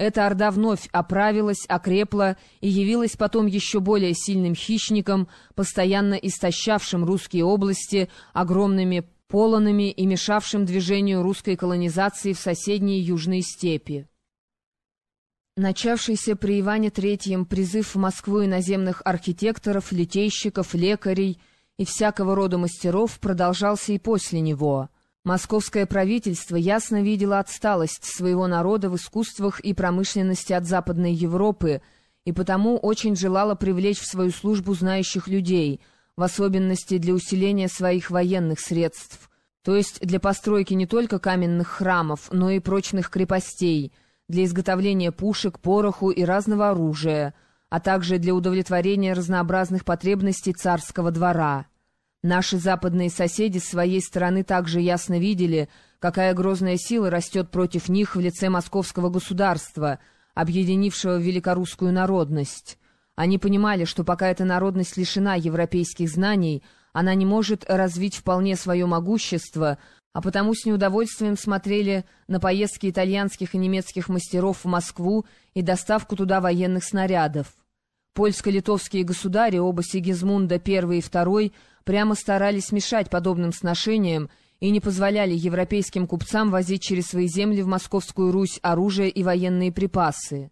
эта орда вновь оправилась, окрепла и явилась потом еще более сильным хищником, постоянно истощавшим русские области огромными полонами и мешавшим движению русской колонизации в соседние южные степи. Начавшийся при Иване III призыв в Москву иноземных архитекторов, литейщиков, лекарей и всякого рода мастеров продолжался и после него — Московское правительство ясно видело отсталость своего народа в искусствах и промышленности от Западной Европы и потому очень желало привлечь в свою службу знающих людей, в особенности для усиления своих военных средств, то есть для постройки не только каменных храмов, но и прочных крепостей, для изготовления пушек, пороху и разного оружия, а также для удовлетворения разнообразных потребностей царского двора. Наши западные соседи с своей стороны также ясно видели, какая грозная сила растет против них в лице московского государства, объединившего великорусскую народность. Они понимали, что пока эта народность лишена европейских знаний, она не может развить вполне свое могущество, а потому с неудовольствием смотрели на поездки итальянских и немецких мастеров в Москву и доставку туда военных снарядов. Польско-литовские государи, оба Сигизмунда I и II, прямо старались мешать подобным сношениям и не позволяли европейским купцам возить через свои земли в Московскую Русь оружие и военные припасы.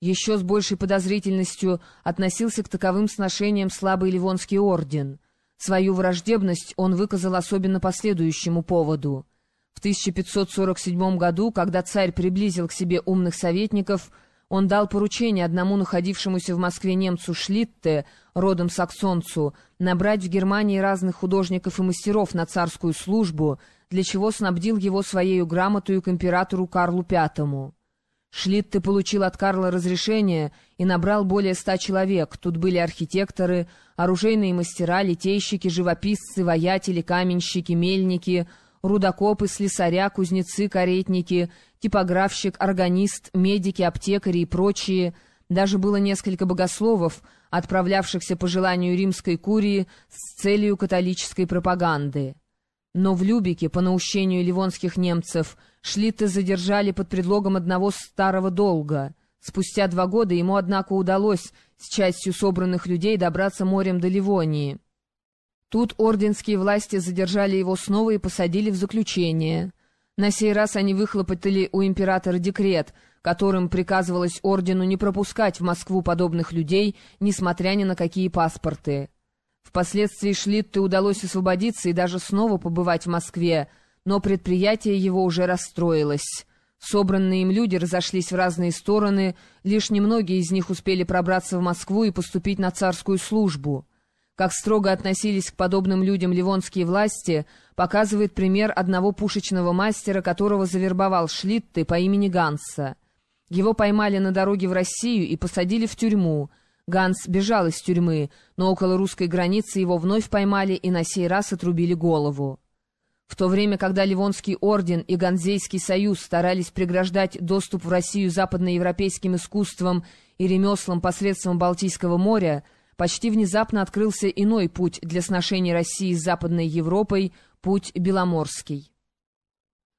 Еще с большей подозрительностью относился к таковым сношениям слабый Ливонский орден. Свою враждебность он выказал особенно по следующему поводу. В 1547 году, когда царь приблизил к себе умных советников, он дал поручение одному находившемуся в Москве немцу Шлитте, родом саксонцу, набрать в Германии разных художников и мастеров на царскую службу, для чего снабдил его своей грамотою к императору Карлу V. Шлитте получил от Карла разрешение и набрал более ста человек. Тут были архитекторы, оружейные мастера, литейщики, живописцы, воятели, каменщики, мельники — рудокопы, слесаря, кузнецы, каретники, типографщик, органист, медики, аптекари и прочие. Даже было несколько богословов, отправлявшихся по желанию римской курии с целью католической пропаганды. Но в Любике, по наущению ливонских немцев, Шлитта задержали под предлогом одного старого долга. Спустя два года ему, однако, удалось с частью собранных людей добраться морем до Ливонии. Тут орденские власти задержали его снова и посадили в заключение. На сей раз они выхлопотали у императора декрет, которым приказывалось ордену не пропускать в Москву подобных людей, несмотря ни на какие паспорты. Впоследствии Шлитте удалось освободиться и даже снова побывать в Москве, но предприятие его уже расстроилось. Собранные им люди разошлись в разные стороны, лишь немногие из них успели пробраться в Москву и поступить на царскую службу. Как строго относились к подобным людям ливонские власти, показывает пример одного пушечного мастера, которого завербовал Шлитты по имени Ганса. Его поймали на дороге в Россию и посадили в тюрьму. Ганс бежал из тюрьмы, но около русской границы его вновь поймали и на сей раз отрубили голову. В то время, когда Ливонский орден и Ганзейский союз старались преграждать доступ в Россию западноевропейским искусствам и ремеслам посредством Балтийского моря, почти внезапно открылся иной путь для сношения России с Западной Европой, путь Беломорский.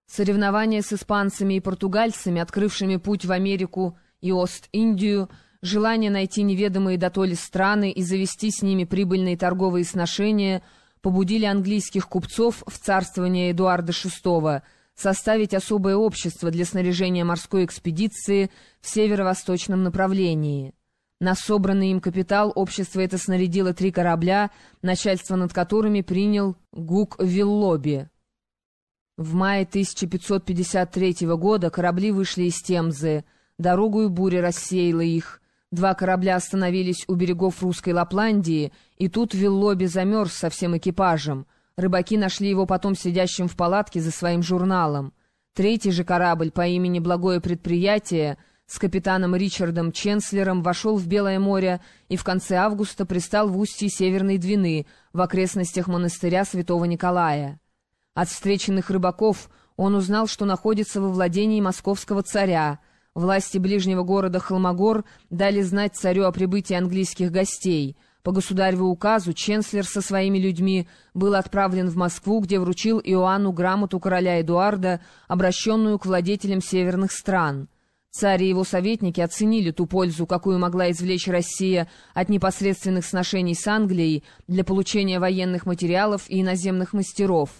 Соревнования с испанцами и португальцами, открывшими путь в Америку и Ост-Индию, желание найти неведомые дотоле страны и завести с ними прибыльные торговые сношения побудили английских купцов в царствование Эдуарда VI составить особое общество для снаряжения морской экспедиции в северо-восточном направлении. На собранный им капитал общество это снарядило три корабля, начальство над которыми принял Гук Виллоби. В мае 1553 года корабли вышли из Темзы, дорогую буря рассеяла их. Два корабля остановились у берегов русской Лапландии, и тут Виллоби замерз со всем экипажем. Рыбаки нашли его потом сидящим в палатке за своим журналом. Третий же корабль по имени «Благое предприятие» с капитаном Ричардом Ченслером вошел в Белое море и в конце августа пристал в устье Северной Двины в окрестностях монастыря Святого Николая. От встреченных рыбаков он узнал, что находится во владении московского царя. Власти ближнего города Холмогор дали знать царю о прибытии английских гостей. По государеву указу Ченслер со своими людьми был отправлен в Москву, где вручил Иоанну грамоту короля Эдуарда, обращенную к владетелям северных стран. Царь и его советники оценили ту пользу, какую могла извлечь Россия от непосредственных сношений с Англией для получения военных материалов и иноземных мастеров.